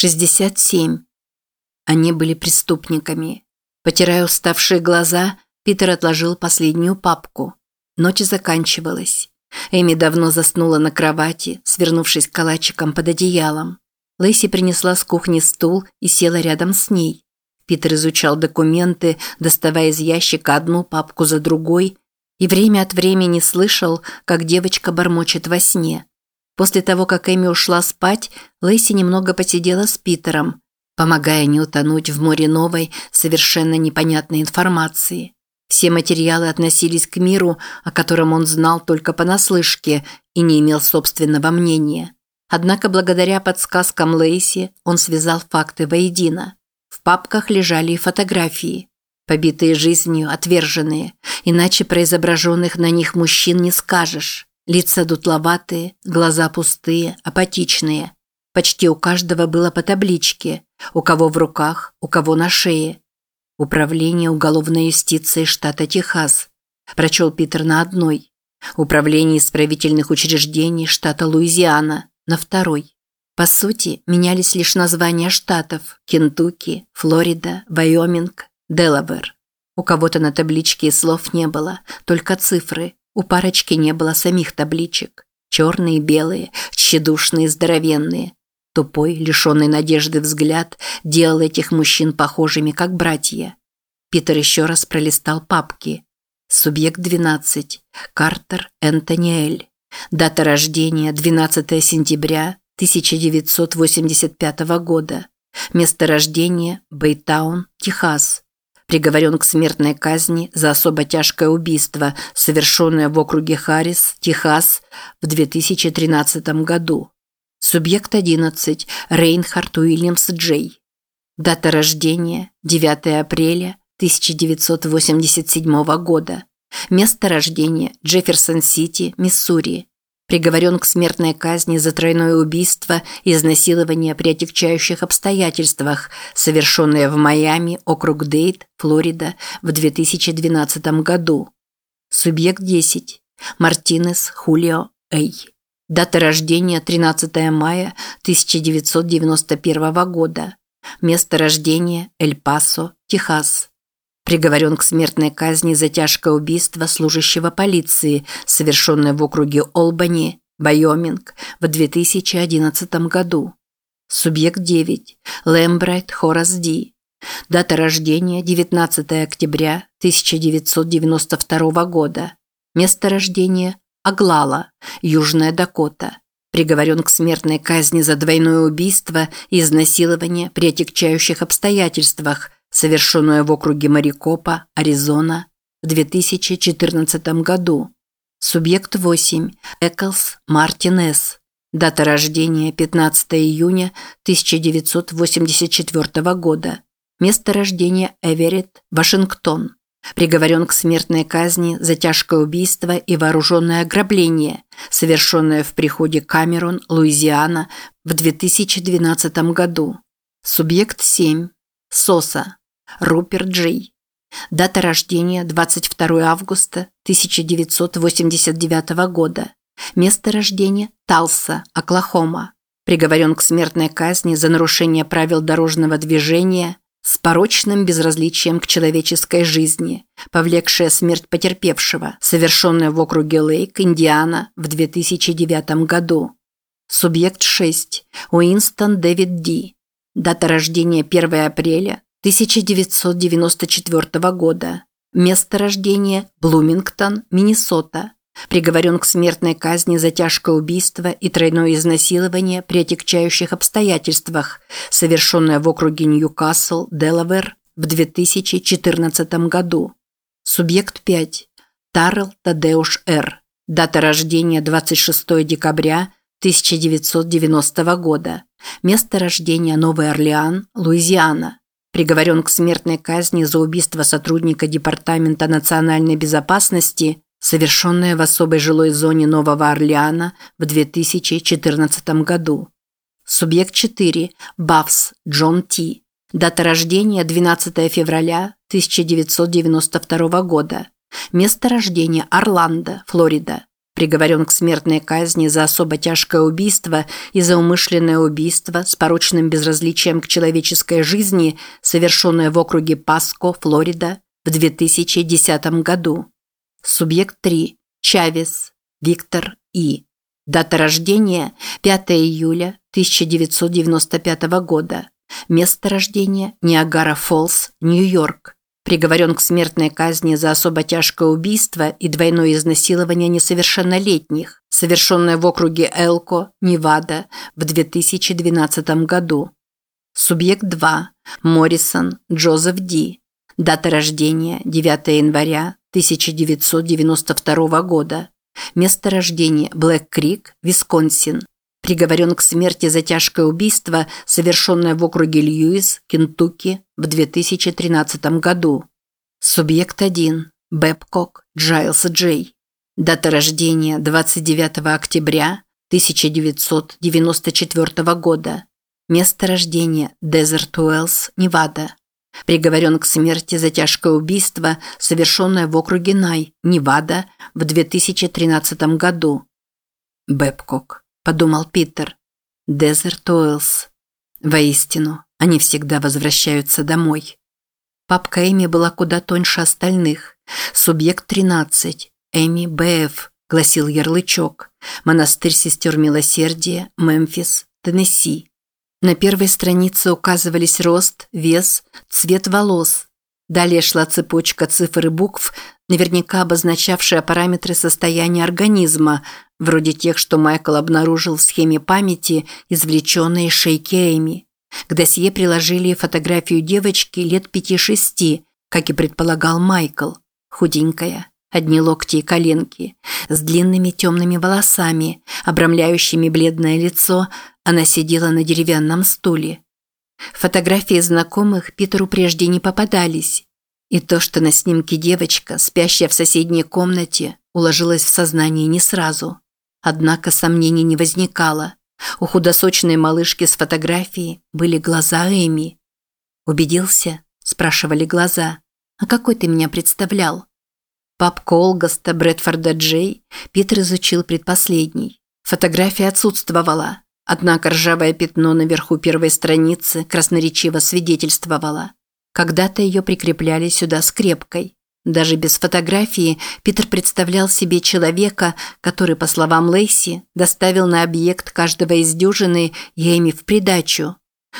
67. Они были преступниками. Потирая уставшие глаза, Питер отложил последнюю папку. Ночь заканчивалась. Эми давно заснула на кровати, свернувшись калачиком под одеялом. Лэйси принесла с кухни стул и села рядом с ней. Питер изучал документы, доставая из ящика одну папку за другой, и время от времени слышал, как девочка бормочет во сне. После того, как Эми ушла спать, Лэйси немного посидела с Питером, помогая не утонуть в море новой, совершенно непонятной информации. Все материалы относились к миру, о котором он знал только понаслышке и не имел собственного мнения. Однако благодаря подсказкам Лейси он связал факты воедино. В папках лежали и фотографии. Побитые жизнью, отверженные. Иначе про изображенных на них мужчин не скажешь. Лица дутловатые, глаза пустые, апатичные. Почти у каждого было по табличке. У кого в руках, у кого на шее. Управление уголовной юстиции штата Техас. Прочел Питер на одной. Управление исправительных учреждений штата Луизиана на второй. По сути, менялись лишь названия штатов – Кентукки, Флорида, Вайоминг, Делавер. У кого-то на табличке слов не было, только цифры. У парочки не было самих табличек. Черные, белые, тщедушные, здоровенные. Тупой, лишенный надежды взгляд делал этих мужчин похожими, как братья. Питер еще раз пролистал папки. Субъект 12. Картер Энтони Эль. Дата рождения 12 сентября 1985 года. Место рождения Бэйтаун, Техас. Приговорен к смертной казни за особо тяжкое убийство, совершенное в округе Харрис, Техас, в 2013 году. Субъект 11. Рейнхард Уильямс Джей. Дата рождения 9 апреля 1987 года. Место рождения Джефферсон-Сити, Миссури. Приговорен к смертной казни за тройное убийство и изнасилование при отягчающих обстоятельствах, совершенное в Майами, округ Дейт, Флорида, в 2012 году. Субъект 10. Мартинес Хулио Эй. Дата рождения 13 мая 1991 года. Место рождения Эль-Пасо, Техас. Приговорен к смертной казни за тяжкое убийство служащего полиции, совершенное в округе Олбани, Байоминг, в 2011 году. Субъект 9. Лэмбрайт Хорас Ди. Дата рождения 19 октября 1992 года. Место рождения Аглала, Южная Дакота. Приговорен к смертной казни за двойное убийство и изнасилование при отягчающих обстоятельствах, совершенное в округе Марикопа, Аризона, в 2014 году. Субъект 8. Эклс Мартин С. Дата рождения 15 июня 1984 года. Место рождения Эверетт, Вашингтон. Приговорен к смертной казни за тяжкое убийство и вооруженное ограбление, совершенное в приходе Камерон, Луизиана, в 2012 году. Субъект 7. Соса. Руперт Джей. Дата рождения 22 августа 1989 года. Место рождения Талса, Оклахома. Приговорен к смертной казни за нарушение правил дорожного движения, с порочным безразличием к человеческой жизни, повлекшая смерть потерпевшего, совершенная в округе Лейк, Индиана, в 2009 году. Субъект 6. Уинстон Дэвид Ди. Дата рождения 1 апреля 1994 года. Место рождения – Блумингтон, Миннесота. Приговорен к смертной казни за тяжкое убийство и тройное изнасилование при отягчающих обстоятельствах, совершенное в округе Ньюкасл, Делавер в 2014 году. Субъект 5. Тарл Тадеуш Р. Дата рождения 26 декабря 1990 года. Место рождения Новый Орлеан, Луизиана. Приговорен к смертной казни за убийство сотрудника Департамента национальной безопасности совершенное в особой жилой зоне Нового Орлеана в 2014 году. Субъект 4. Бафс Джон Ти. Дата рождения 12 февраля 1992 года. Место рождения Орландо, Флорида. Приговорен к смертной казни за особо тяжкое убийство и за умышленное убийство с порочным безразличием к человеческой жизни, совершенное в округе Паско, Флорида, в 2010 году. Субъект 3. Чавес. Виктор И. Дата рождения – 5 июля 1995 года. Место рождения – Ниагара-Фоллс, Нью-Йорк. Приговорен к смертной казни за особо тяжкое убийство и двойное изнасилование несовершеннолетних, совершенное в округе Элко, Невада, в 2012 году. Субъект 2. Моррисон Джозеф Ди. Дата рождения – 9 января 1992 года. Место рождения – Блэк-Крик, Висконсин. Приговорен к смерти за тяжкое убийство, совершенное в округе Льюис, Кентукки, в 2013 году. Субъект 1. Бэбкок Джайлс Джей. Дата рождения – 29 октября 1994 года. Место рождения – Дезерт Уэллс, Невада. Приговорен к смерти за тяжкое убийство, совершенное в округе Най, Невада, в 2013 году. «Бэбкок», – подумал Питер. «Дезерт Уэллс». Воистину, они всегда возвращаются домой. Папка Эми была куда тоньше остальных. Субъект 13. Эми Б.Ф., гласил ярлычок. Монастырь сестер милосердия, Мемфис, Теннесси. На первой странице указывались рост, вес, цвет волос. Далее шла цепочка цифр и букв, наверняка обозначавшая параметры состояния организма, вроде тех, что Майкл обнаружил в схеме памяти, извлеченной из. К досье приложили фотографию девочки лет пяти-шести, как и предполагал Майкл. Худенькая, одни локти и коленки, с длинными темными волосами, обрамляющими бледное лицо, она сидела на деревянном стуле. Фотографии знакомых Питеру прежде не попадались. И то, что на снимке девочка, спящая в соседней комнате, уложилась в сознание не сразу. Однако сомнений не возникало. У худосочной малышки с фотографией были глаза Эми. «Убедился?» – спрашивали глаза. «А какой ты меня представлял?» Папку Олгаста Брэдфорда Джей Питер изучил предпоследний. Фотография отсутствовала, однако ржавое пятно наверху первой страницы красноречиво свидетельствовало. Когда-то ее прикрепляли сюда скрепкой. Даже без фотографии Питер представлял себе человека, который, по словам Лейси, доставил на объект каждого из дюжины Ейми в придачу.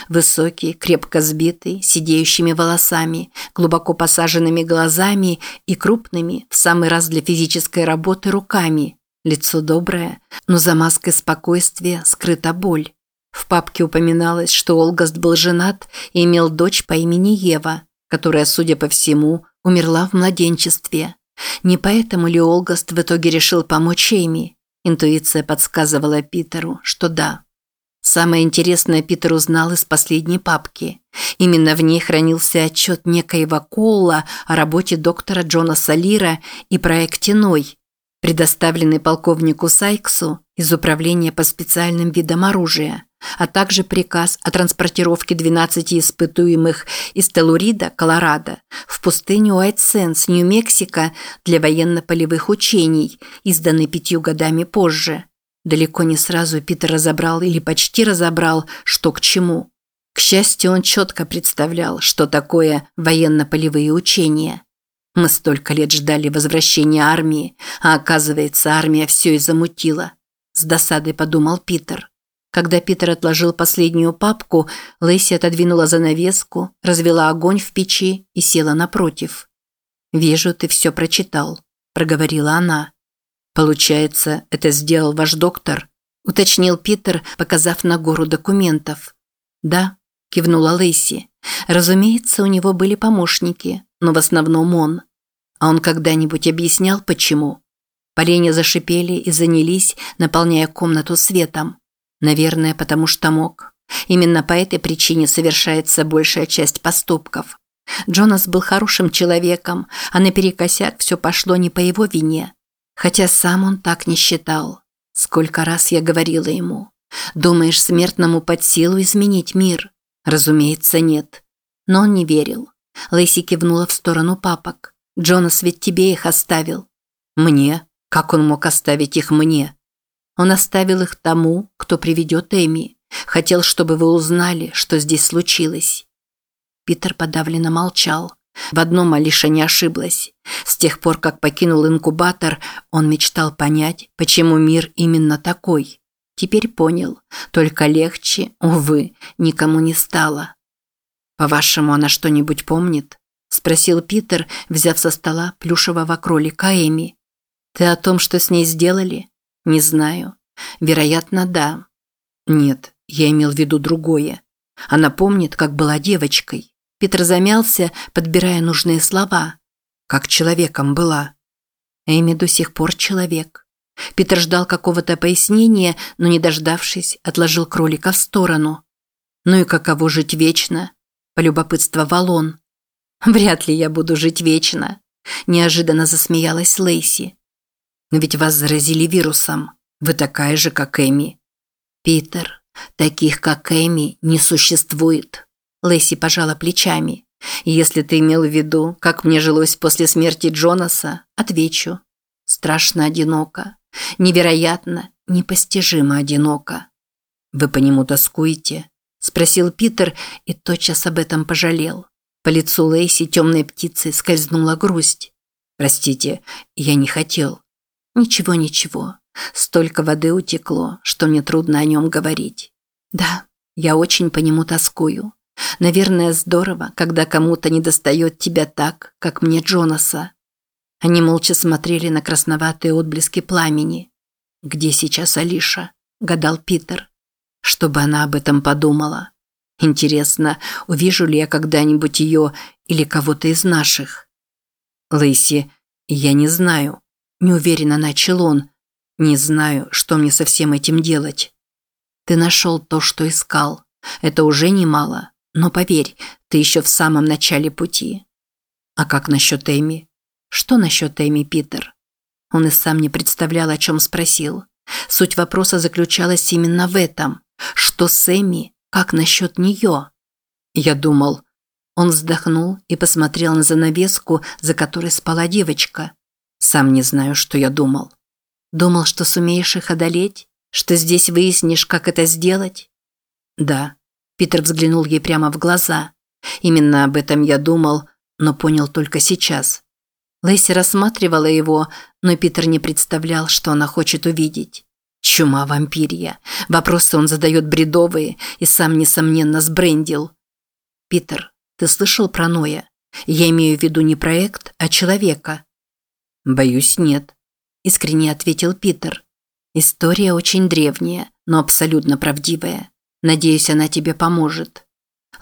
Высокий, крепко сбитый, сидеющими волосами, глубоко посаженными глазами и крупными, в самый раз для физической работы, руками. Лицо доброе, но за маской спокойствия скрыта боль. В папке упоминалось, что Олгаст был женат и имел дочь по имени Ева, которая, судя по всему, умерла в младенчестве. Не поэтому ли Олгаст в итоге решил помочь Эми? Интуиция подсказывала Питеру, что да. Самое интересное Питер узнал из последней папки. Именно в ней хранился отчет некоего Коула о работе доктора Джона Салира и проекте «Ной», предоставленный полковнику Сайксу из Управления по специальным видам оружия, а также приказ о транспортировке 12 испытуемых из Телурида, Колорадо, в пустыню Уайтсенс, Нью-Мексико для военно-полевых учений, изданный пятью годами позже. Далеко не сразу Питер разобрал или почти разобрал, что к чему. К счастью, он четко представлял, что такое военно-полевые учения. Мы столько лет ждали возвращения армии, а оказывается, армия все и замутила. С досадой подумал Питер. Когда Питер отложил последнюю папку, Лэйси отодвинула занавеску, развела огонь в печи и села напротив. «Вижу, ты все прочитал», – проговорила она. «Получается, это сделал ваш доктор?» – уточнил Питер, показав на гору документов. «Да», – кивнула Лэйси. «Разумеется, у него были помощники, но в основном он. А он когда-нибудь объяснял, почему?» Поленья зашипели и занялись, наполняя комнату светом. Наверное, потому что мог. Именно по этой причине совершается большая часть поступков. Джонас был хорошим человеком, а наперекосяк все пошло не по его вине. Хотя сам он так не считал. Сколько раз я говорила ему. Думаешь, смертному под силу изменить мир? Разумеется, нет. Но он не верил. Лэйси кивнула в сторону папок. Джонас ведь тебе их оставил. Мне? Как он мог оставить их мне? Он оставил их тому, кто приведет Эми. Хотел, чтобы вы узнали, что здесь случилось. Питер подавленно молчал. В одном Алиша не ошиблась. С тех пор, как покинул инкубатор, он мечтал понять, почему мир именно такой. Теперь понял, только легче, увы, никому не стало. «По-вашему, она что-нибудь помнит?» – спросил Питер, взяв со стола плюшевого кролика Эми. «Ты о том, что с ней сделали?» «Не знаю. Вероятно, да». «Нет, я имел в виду другое. Она помнит, как была девочкой. Питер замялся, подбирая нужные слова. Как человеком была. Эми до сих пор человек. Питер ждал какого-то пояснения, но не дождавшись, отложил кролика в сторону. «Ну и каково жить вечно?» – полюбопытствовал он. «Вряд ли я буду жить вечно», – неожиданно засмеялась Лейси. «Но ведь вас заразили вирусом. Вы такая же, как Эми». «Питер, таких, как Эми, не существует», Лэйси пожала плечами. «Если ты имел в виду, как мне жилось после смерти Джонаса, отвечу. Страшно одиноко. Невероятно, непостижимо одиноко». «Вы по нему тоскуете?» – спросил Питер и тотчас об этом пожалел. По лицу Лейси темной птицы скользнула грусть. «Простите, я не хотел». «Ничего, ничего. Столько воды утекло, что мне трудно о нем говорить. Да, я очень по нему тоскую. Наверное, здорово, когда кому-то недостает тебя так, как мне Джонаса. Они молча смотрели на красноватые отблески пламени. «Где сейчас Алиша?» – гадал Питер. Чтобы она об этом подумала. Интересно, увижу ли я когда-нибудь ее или кого-то из наших? Лэйси, я не знаю. Неуверенно начал он. Не знаю, что мне со всем этим делать. Ты нашел то, что искал. Это уже немало. Но поверь, ты еще в самом начале пути. А как насчет Эми? Что насчет Эми, Питер? Он и сам не представлял, о чем спросил. Суть вопроса заключалась именно в этом. Что с Эми? Как насчет нее? Я думал... Он вздохнул и посмотрел на занавеску, за которой спала девочка. Сам не знаю, что я думал. Думал, что сумеешь их одолеть? Что здесь выяснишь, как это сделать? Да, Питер взглянул ей прямо в глаза. Именно об этом я думал, но понял только сейчас. Лэйси рассматривала его, но Питер не представлял, что она хочет увидеть. Чума вампирья. Вопросы он задает бредовые и сам, несомненно, сбрендил. «Питер, ты слышал про Ноя? Я имею в виду не проект, а человека». «Боюсь, нет», – искренне ответил Питер. «История очень древняя, но абсолютно правдивая. Надеюсь, она тебе поможет».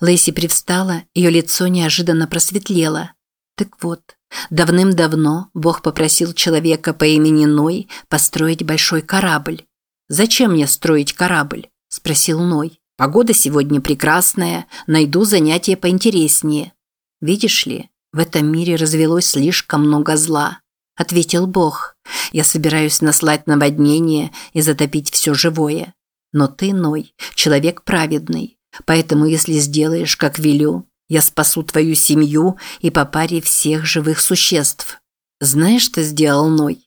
Лэйси привстала, ее лицо неожиданно просветлело. Так вот, давным-давно Бог попросил человека по имени Ной построить большой корабль. «Зачем мне строить корабль?» – спросил Ной. «Погода сегодня прекрасная, найду занятие поинтереснее». «Видишь ли, в этом мире развелось слишком много зла», – ответил Бог. «Я собираюсь наслать наводнение и затопить все живое. Но ты, Ной, человек праведный, поэтому если сделаешь, как велю, я спасу твою семью и по паре всех живых существ. Знаешь, что сделал Ной?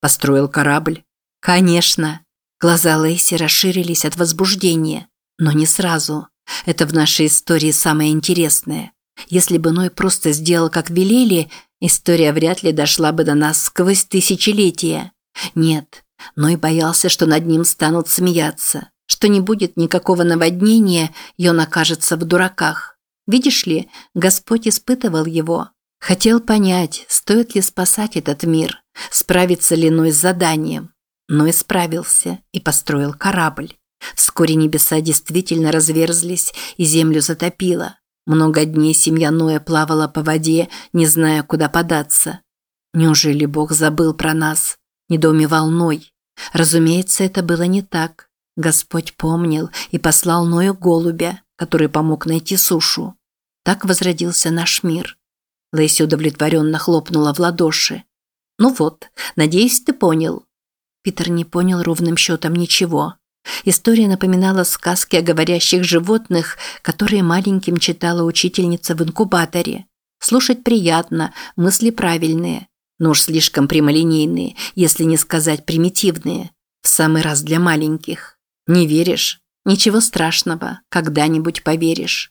Построил корабль? Конечно. Глаза Лейси расширились от возбуждения, но не сразу. Это в нашей истории самое интересное. Если бы Ной просто сделал, как велели, история вряд ли дошла бы до нас сквозь тысячелетия. Нет, Ной боялся, что над ним станут смеяться, что не будет никакого наводнения, и он окажется в дураках. Видишь ли, Господь испытывал его. Хотел понять, стоит ли спасать этот мир, справится ли Ной с заданием. Ной справился и построил корабль. Вскоре небеса действительно разверзлись, и землю затопило. Много дней семья Ноя плавала по воде, не зная, куда податься. Неужели Бог забыл про нас? Недоумевал Ной. Разумеется, это было не так. Господь помнил и послал Ною голубя, который помог найти сушу. Так возродился наш мир. Лэйси удовлетворенно хлопнула в ладоши. «Ну вот, надеюсь, ты понял». Питер не понял ровным счетом ничего. История напоминала сказки о говорящих животных, которые маленьким читала учительница в инкубаторе. Слушать приятно, мысли правильные. но уж слишком прямолинейные, если не сказать примитивные. В самый раз для маленьких. Не веришь? Ничего страшного, когда-нибудь поверишь.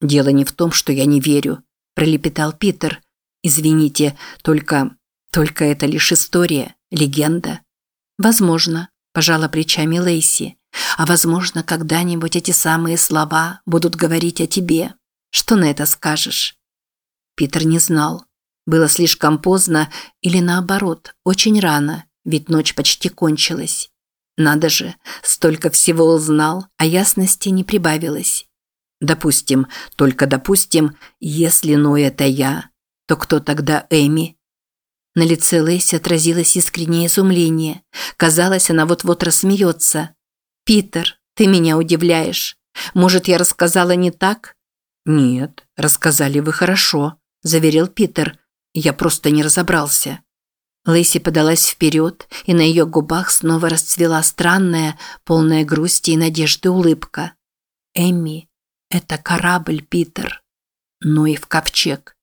Дело не в том, что я не верю, пролепетал Питер. Извините, только только это лишь история, легенда. Возможно, пожала плечами Лейси. А возможно, когда-нибудь эти самые слова будут говорить о тебе. Что на это скажешь? Питер не знал. Было слишком поздно или наоборот, очень рано, ведь ночь почти кончилась. Надо же, столько всего узнал, а ясности не прибавилось. Допустим, только допустим, если Ной это я, то кто тогда Эми? На лице Лэйси отразилось искреннее изумление. Казалось, она вот-вот рассмеется. «Питер, ты меня удивляешь. Может, я рассказала не так?» «Нет, рассказали вы хорошо», – заверил Питер. «Я просто не разобрался». Лэйси подалась вперед, и на ее губах снова расцвела странная, полная грусти и надежды улыбка. «Эмми, это корабль, Питер, но и в ковчег.